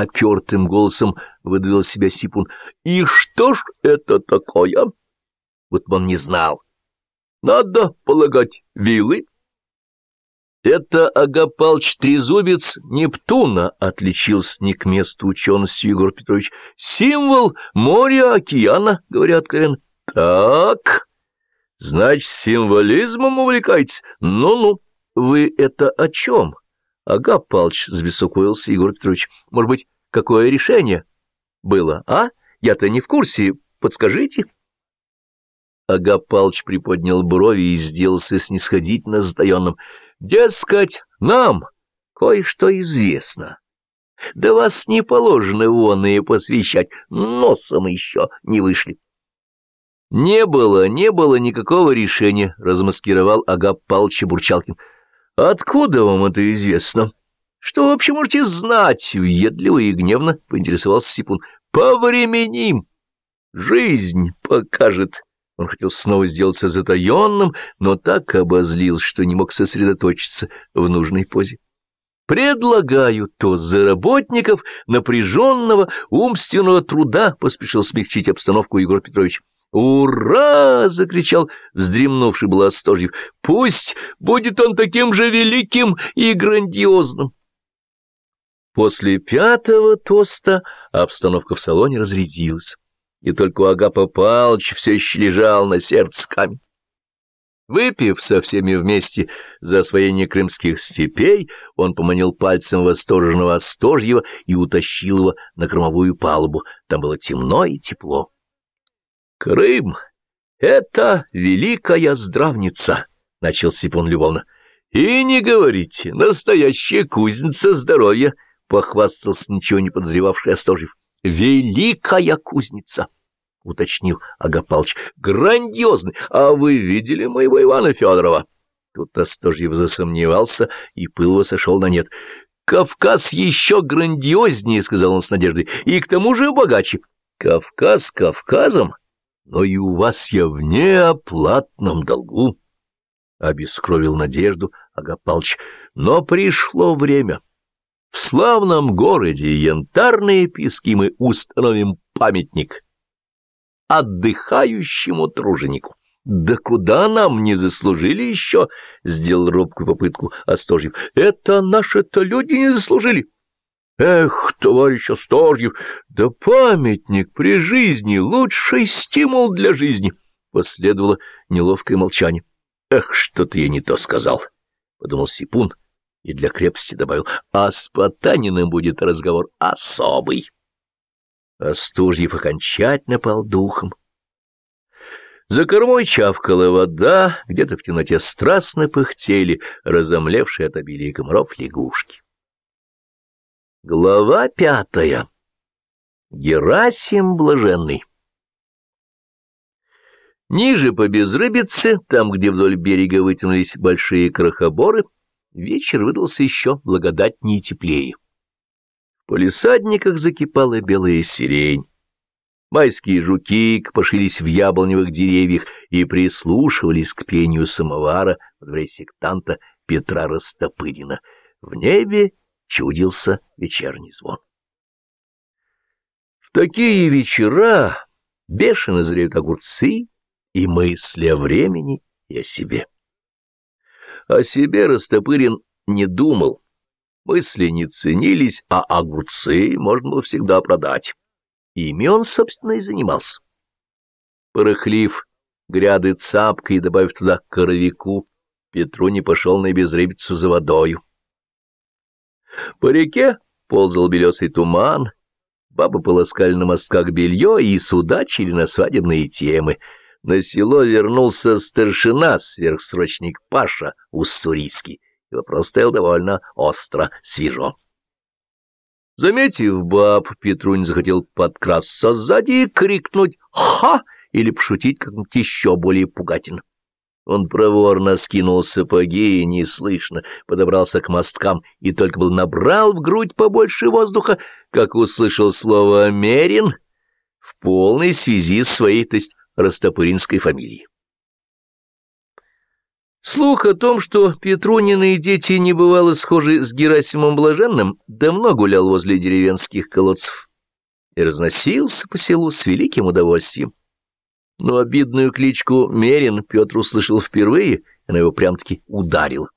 опертым голосом выдавил себя Сипун. «И что ж это такое?» Вот он не знал. «Надо полагать, вилы?» Это Агапалч Трезубец Нептуна отличился не к месту ученостью, Егор Петрович. Символ моря, океана, говорят откровенно. Так, значит, символизмом увлекаетесь? Ну-ну, вы это о чем? Агапалч забеспокоился Егор Петрович. Может быть, какое решение было, а? Я-то не в курсе, подскажите. Агапалч приподнял брови и сделался снисходительно затаенным. Дескать, нам кое-что известно. Да вас не положено вонные посвящать, носом еще не вышли. Не было, не было никакого решения, размаскировал Агап Палч Бурчалкин. Откуда вам это известно? Что вы вообще можете знать? Въедливо и гневно поинтересовался Сипун. Повременим. Жизнь покажет. Он хотел снова сделаться затаенным, но так обозлил, что не мог сосредоточиться в нужной позе. «Предлагаю то за работников напряженного умственного труда», — поспешил смягчить обстановку Егор Петрович. «Ура!» — закричал вздремнувший был Остожьев. «Пусть будет он таким же великим и грандиозным!» После пятого тоста обстановка в салоне разрядилась и только у Агапа Палыча все еще лежал на сердце камень. Выпив со всеми вместе за освоение крымских степей, он поманил пальцем восторженного Остожьего и утащил его на кормовую палубу. Там было темно и тепло. «Крым — это великая здравница», — начал Сипун любовно. «И не говорите, настоящая кузница здоровья», — похвастался ничего не подозревавший Остожьев. «Великая кузница!» — уточнил Агапалыч. — Грандиозный! А вы видели моего Ивана Федорова? Тут Остожьев засомневался, и пыл его сошел на нет. — Кавказ еще грандиознее, — сказал он с надеждой, — и к тому же богаче. — Кавказ Кавказом, но и у вас я в неоплатном долгу. — обескровил надежду Агапалыч. Но пришло время. В славном городе Янтарные пески мы установим памятник — отдыхающему труженику. «Да куда нам не заслужили еще?» — сделал робкую попытку Остожьев. «Это наши-то люди не заслужили». «Эх, товарищ Остожьев, да памятник при жизни — лучший стимул для жизни!» Последовало неловкое молчание. «Эх, что-то я не то сказал», — подумал Сипун и для крепости добавил. «А с Потаниным будет разговор особый». Остужьев окончательно пал духом. За кормой чавкала вода, где-то в темноте страстно пыхтели, разомлевшие от обилия комаров лягушки. Глава пятая. Герасим Блаженный. Ниже по безрыбице, там, где вдоль берега вытянулись большие крохоборы, вечер выдался еще благодатнее и теплее. В полисадниках закипала белая сирень. Майские жуки копошились в яблоневых деревьях и прислушивались к пению самовара во дворе сектанта Петра Растопырина. В небе чудился вечерний звон. В такие вечера бешено зреют огурцы и мысли о времени и о себе. О себе Растопырин не думал, Мысли не ценились, а огурцы можно было всегда продать. Ими он, собственно, и занимался. Порыхлив гряды цапкой и добавив туда коровику, Петру не пошел на безрыбицу за водою. По реке ползал белесый туман, бабы полоскали на мостках белье и судачили на свадебные темы. На село вернулся старшина, сверхсрочник Паша Уссурийский и вопрос стоял довольно остро, свежо. Заметив баб, Петрунь захотел подкрасться сзади и крикнуть «Ха!» или пошутить как-нибудь еще более пугательно. Он проворно скинул сапоги и неслышно подобрался к мосткам и только был набрал в грудь побольше воздуха, как услышал слово «мерин» в полной связи с своей, то есть растопыринской фамилией. Слух о том, что Петрунины дети не бывало схожи с Герасимом Блаженным, давно гулял возле деревенских колодцев и разносился по селу с великим удовольствием. Но обидную кличку Мерин Петр услышал впервые, она его прям-таки ударила.